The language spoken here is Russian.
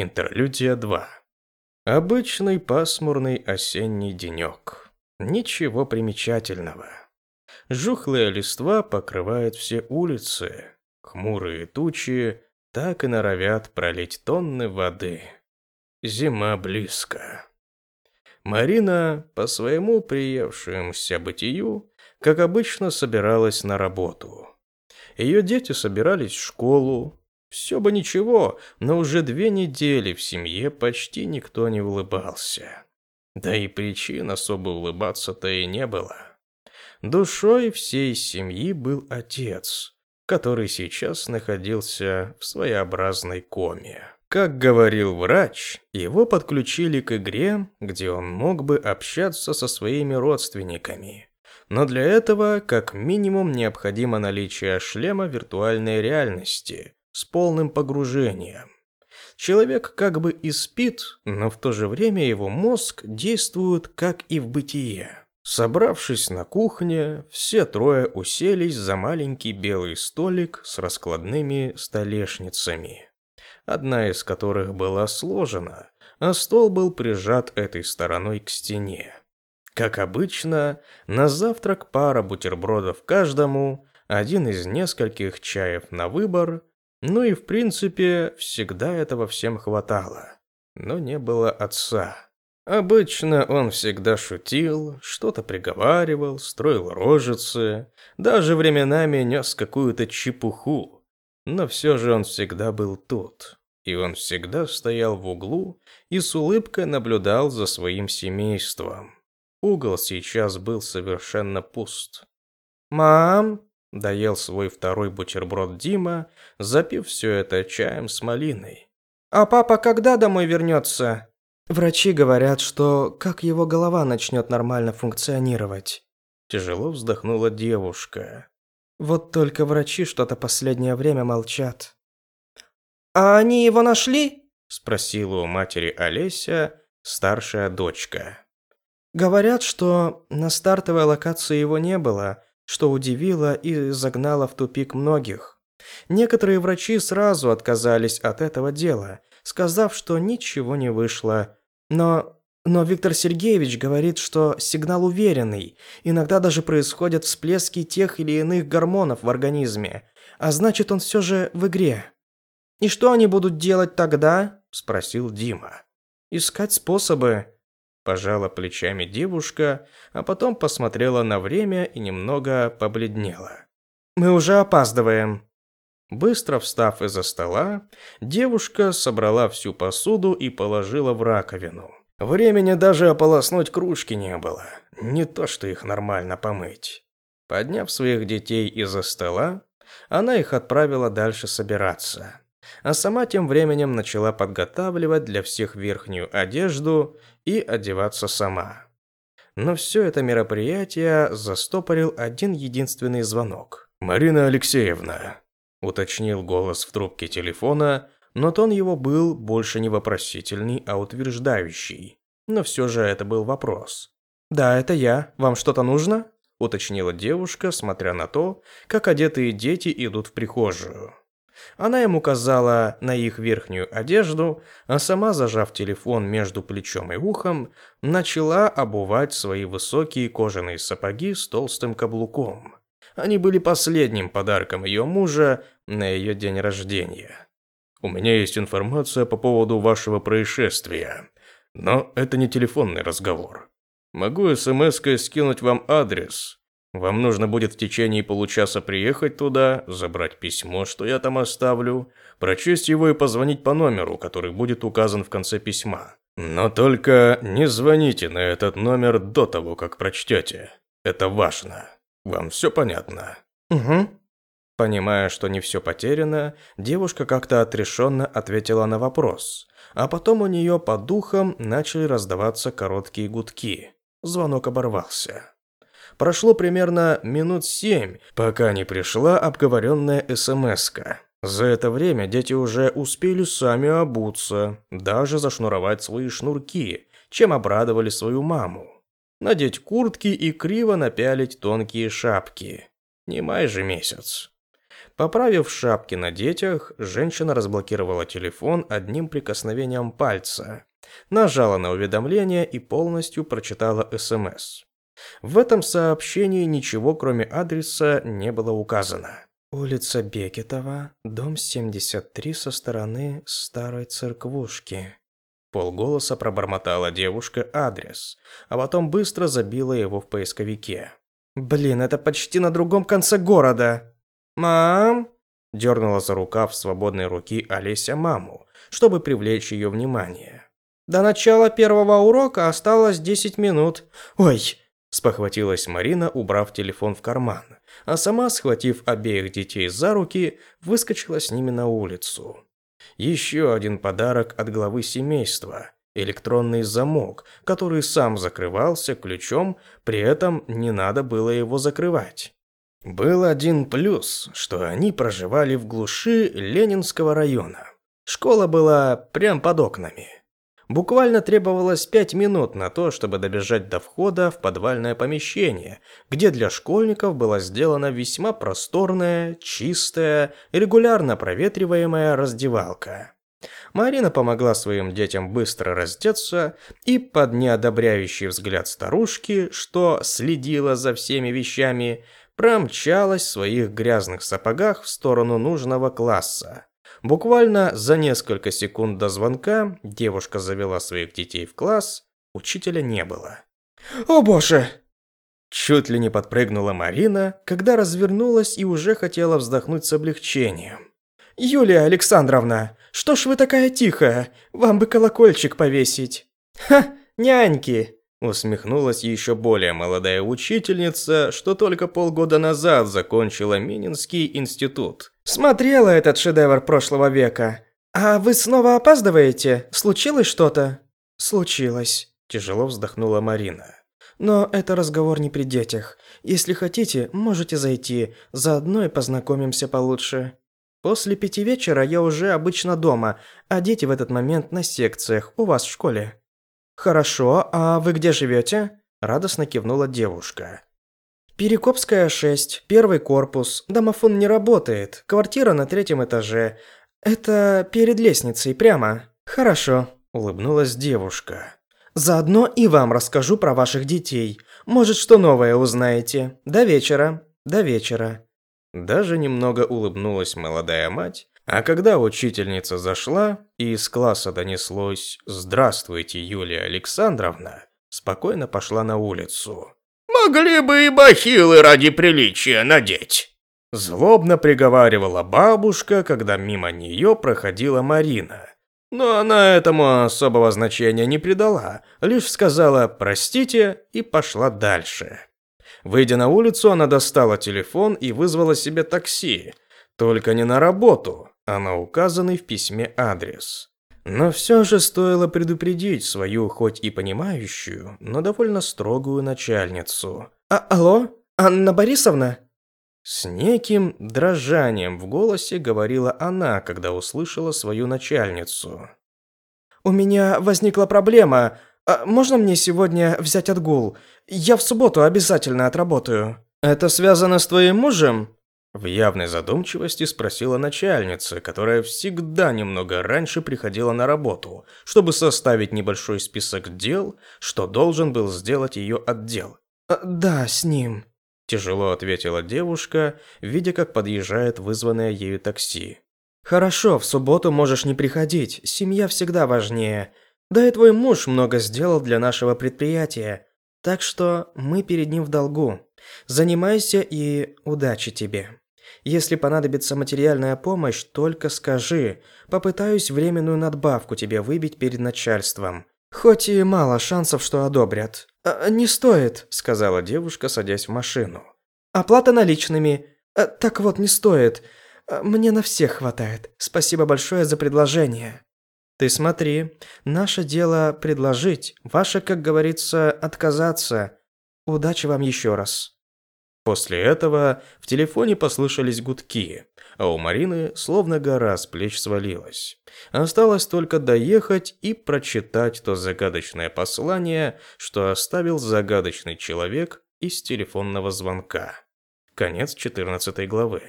Интерлюдия 2. Обычный пасмурный осенний денек. Ничего примечательного. Жухлая листва покрывает все улицы. Хмурые тучи так и норовят пролить тонны воды. Зима близко. Марина, по своему приевшемуся бытию, как обычно, собиралась на работу. Ее дети собирались в школу, все бы ничего, но уже две недели в семье почти никто не улыбался. Да и причин особо улыбаться-то и не было. Душой всей семьи был отец, который сейчас находился в своеобразной коме. Как говорил врач, его подключили к игре, где он мог бы общаться со своими родственниками. Но для этого, как минимум, необходимо наличие шлема виртуальной реальности, с полным погружением. Человек как бы и спит, но в то же время его мозг действует как и в бытие. Собравшись на кухне, все трое уселись за маленький белый столик с раскладными столешницами, одна из которых была сложена, а стол был прижат этой стороной к стене. Как обычно, на завтрак пара бутербродов каждому, один из нескольких чаев на выбор ну и в принципе, всегда этого всем хватало. Но не было отца. Обычно он всегда шутил, что-то приговаривал, строил рожицы, даже временами нес какую-то чепуху. Но все же он всегда был тут. И он всегда стоял в углу и с улыбкой наблюдал за своим семейством. Угол сейчас был совершенно пуст. «Мам, Доел свой второй бутерброд Дима, запив все это чаем с малиной. «А папа когда домой вернется?» «Врачи говорят, что как его голова начнет нормально функционировать». Тяжело вздохнула девушка. «Вот только врачи что-то последнее время молчат». «А они его нашли?» Спросила у матери Олеся, старшая дочка. «Говорят, что на стартовой локации его не было, что удивило и загнало в тупик многих. Некоторые врачи сразу отказались от этого дела, сказав, что ничего не вышло. Но но Виктор Сергеевич говорит, что сигнал уверенный. Иногда даже происходят всплески тех или иных гормонов в организме, а значит, он все же в игре. И что они будут делать тогда? спросил Дима. Искать способы, Пожала плечами девушка, а потом посмотрела на время и немного побледнела. «Мы уже опаздываем». Быстро встав из-за стола, девушка собрала всю посуду и положила в раковину. Времени даже ополоснуть кружки не было, не то что их нормально помыть. Подняв своих детей из-за стола, она их отправила дальше собираться а сама тем временем начала подготавливать для всех верхнюю одежду и одеваться сама. Но все это мероприятие застопорил один единственный звонок. «Марина Алексеевна», – уточнил голос в трубке телефона, но тон его был больше не вопросительный, а утверждающий. Но все же это был вопрос. «Да, это я. Вам что-то нужно?» – уточнила девушка, смотря на то, как одетые дети идут в прихожую. Она ему указала на их верхнюю одежду, а сама, зажав телефон между плечом и ухом, начала обувать свои высокие кожаные сапоги с толстым каблуком. Они были последним подарком ее мужа на ее день рождения. «У меня есть информация по поводу вашего происшествия, но это не телефонный разговор. Могу смс-кой скинуть вам адрес, вам нужно будет в течение получаса приехать туда, забрать письмо, что я там оставлю, прочесть его и позвонить по номеру, который будет указан в конце письма. Но только не звоните на этот номер до того, как прочтете. Это важно. Вам все понятно? Угу. Понимая, что не все потеряно, девушка как-то отрешенно ответила на вопрос. А потом у нее по духам начали раздаваться короткие гудки. Звонок оборвался. Прошло примерно минут семь, пока не пришла обговоренная СМС-ка. За это время дети уже успели сами обуться, даже зашнуровать свои шнурки, чем обрадовали свою маму. Надеть куртки и криво напялить тонкие шапки. Не май же месяц. Поправив шапки на детях, женщина разблокировала телефон одним прикосновением пальца, нажала на уведомление и полностью прочитала СМС. В этом сообщении ничего, кроме адреса, не было указано. Улица Бекетова, дом 73 со стороны старой церквушки. Полголоса пробормотала девушка адрес, а потом быстро забила его в поисковике. «Блин, это почти на другом конце города!» «Мам!» – дернула за рукав свободной руки Олеся маму, чтобы привлечь ее внимание. «До начала первого урока осталось 10 минут. Ой!» – спохватилась Марина, убрав телефон в карман, а сама, схватив обеих детей за руки, выскочила с ними на улицу. Еще один подарок от главы семейства – электронный замок, который сам закрывался ключом, при этом не надо было его закрывать. Был один плюс, что они проживали в глуши Ленинского района. Школа была прям под окнами. Буквально требовалось пять минут на то, чтобы добежать до входа в подвальное помещение, где для школьников была сделана весьма просторная, чистая, регулярно проветриваемая раздевалка. Марина помогла своим детям быстро раздеться и под неодобряющий взгляд старушки, что следила за всеми вещами, промчалась в своих грязных сапогах в сторону нужного класса. Буквально за несколько секунд до звонка девушка завела своих детей в класс, учителя не было. «О боже!» Чуть ли не подпрыгнула Марина, когда развернулась и уже хотела вздохнуть с облегчением. «Юлия Александровна, что ж вы такая тихая? Вам бы колокольчик повесить». «Ха, няньки!» Усмехнулась еще более молодая учительница, что только полгода назад закончила Мининский институт. «Смотрела этот шедевр прошлого века. А вы снова опаздываете? Случилось что-то?» «Случилось», – тяжело вздохнула Марина. «Но это разговор не при детях. Если хотите, можете зайти, заодно и познакомимся получше». После пяти вечера я уже обычно дома, а дети в этот момент на секциях у вас в школе. «Хорошо, а вы где живете?» – радостно кивнула девушка. «Перекопская, 6, первый корпус. Домофон не работает. Квартира на третьем этаже. Это перед лестницей, прямо». «Хорошо», – улыбнулась девушка. «Заодно и вам расскажу про ваших детей. Может, что новое узнаете. До вечера. До вечера». Даже немного улыбнулась молодая мать, а когда учительница зашла, и из класса донеслось «Здравствуйте, Юлия Александровна», спокойно пошла на улицу. «Могли бы и бахилы ради приличия надеть», злобно приговаривала бабушка, когда мимо нее проходила Марина. Но она этому особого значения не придала, лишь сказала «простите» и пошла дальше. Выйдя на улицу, она достала телефон и вызвала себе такси, только не на работу, а на указанный в письме адрес. Но все же стоило предупредить свою, хоть и понимающую, но довольно строгую начальницу. «А алло? Анна Борисовна?» С неким дрожанием в голосе говорила она, когда услышала свою начальницу. «У меня возникла проблема. А можно мне сегодня взять отгул? Я в субботу обязательно отработаю». «Это связано с твоим мужем?» В явной задумчивости спросила начальница, которая всегда немного раньше приходила на работу, чтобы составить небольшой список дел, что должен был сделать ее отдел. «А, «Да, с ним», – тяжело ответила девушка, видя, как подъезжает вызванное ею такси. «Хорошо, в субботу можешь не приходить, семья всегда важнее. Да и твой муж много сделал для нашего предприятия, так что мы перед ним в долгу. Занимайся и удачи тебе. Если понадобится материальная помощь, только скажи. Попытаюсь временную надбавку тебе выбить перед начальством. Хоть и мало шансов, что одобрят. А, не стоит, сказала девушка, садясь в машину. Оплата наличными. А, так вот, не стоит. А, мне на всех хватает. Спасибо большое за предложение. Ты смотри, наше дело предложить, ваше, как говорится, отказаться. Удачи вам еще раз. После этого в телефоне послышались гудки, а у Марины словно гора с плеч свалилась. Осталось только доехать и прочитать то загадочное послание, что оставил загадочный человек из телефонного звонка. Конец 14 главы.